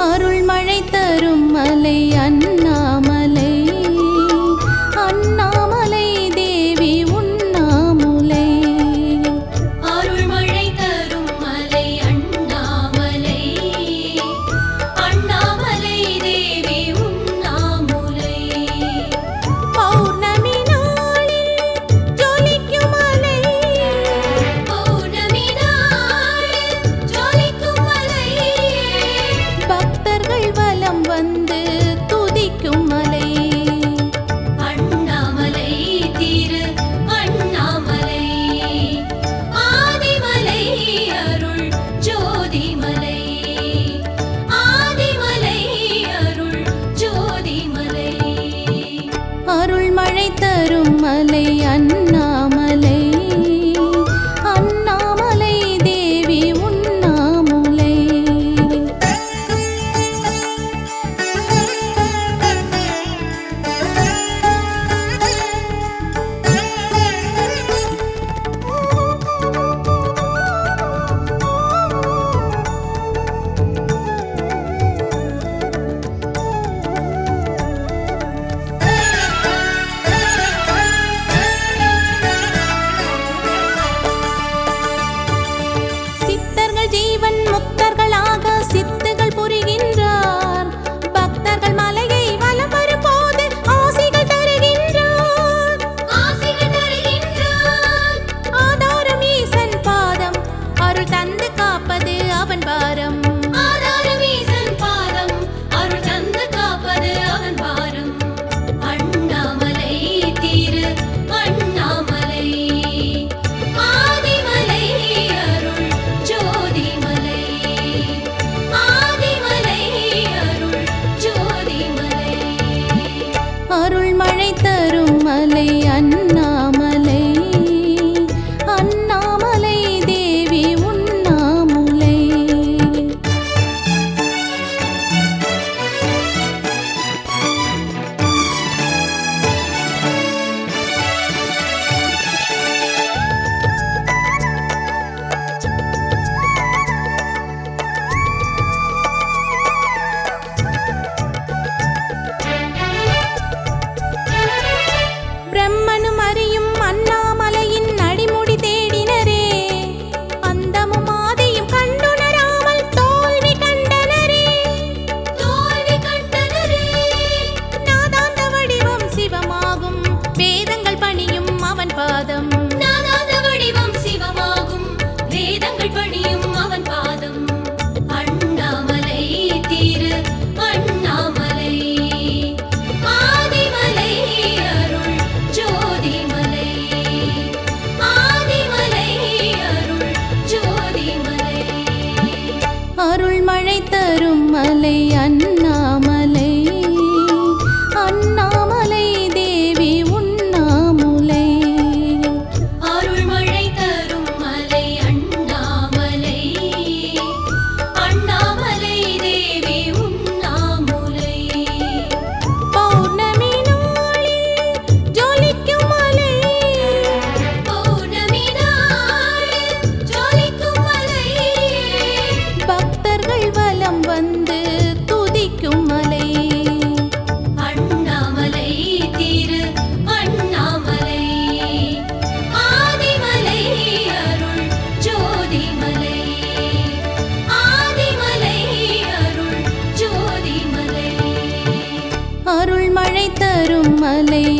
அருள்மழை தரும் மலை அன்பு மலை அண்ணாமலை பாரம் பிரம்மனும் அருள்மழை தரும் மலை அண்ணா. மலை